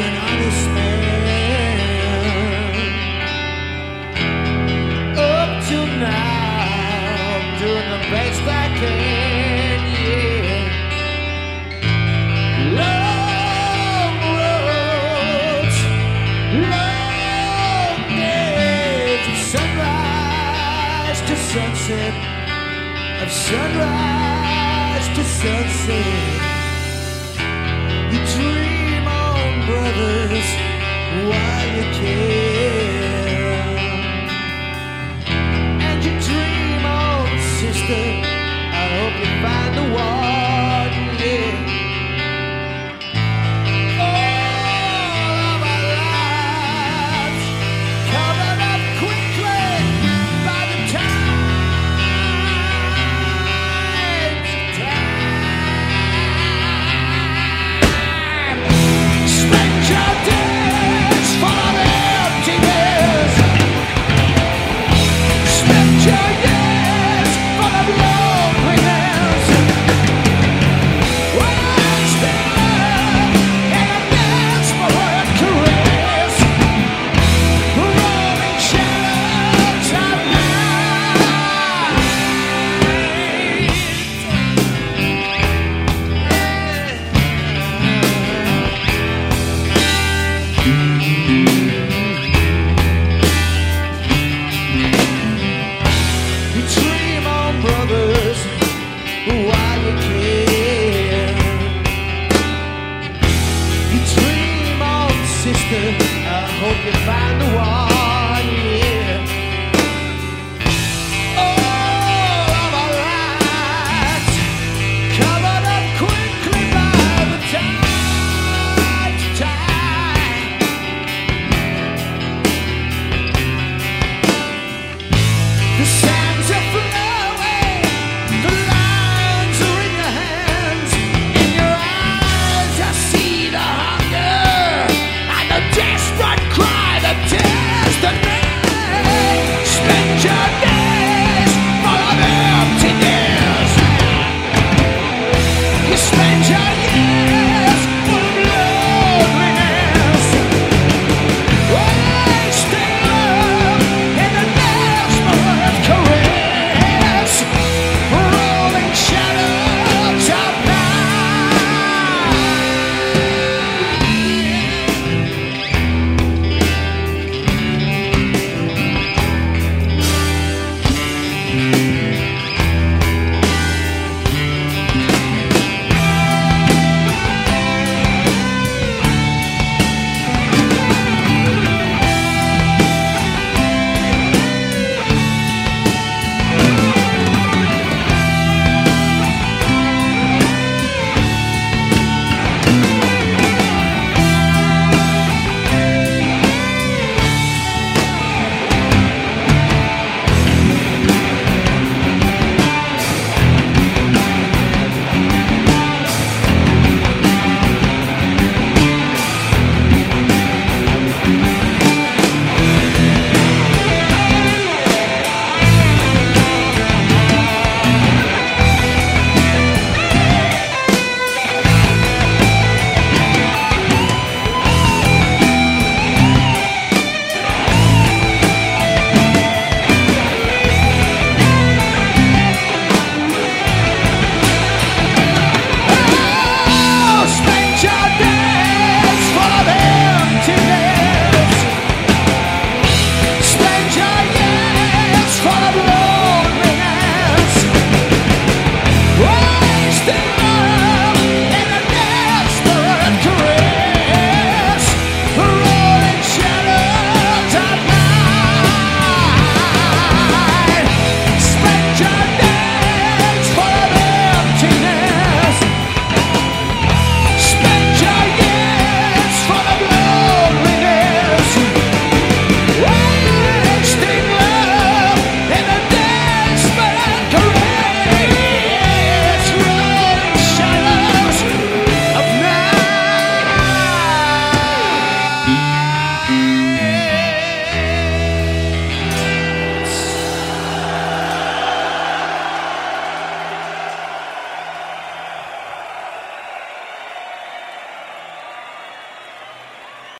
an honest man. Up till now, I'm the best I can, yeah. Long roads, long days sunrise to sunset, of sunrise to sunset. you find the wall.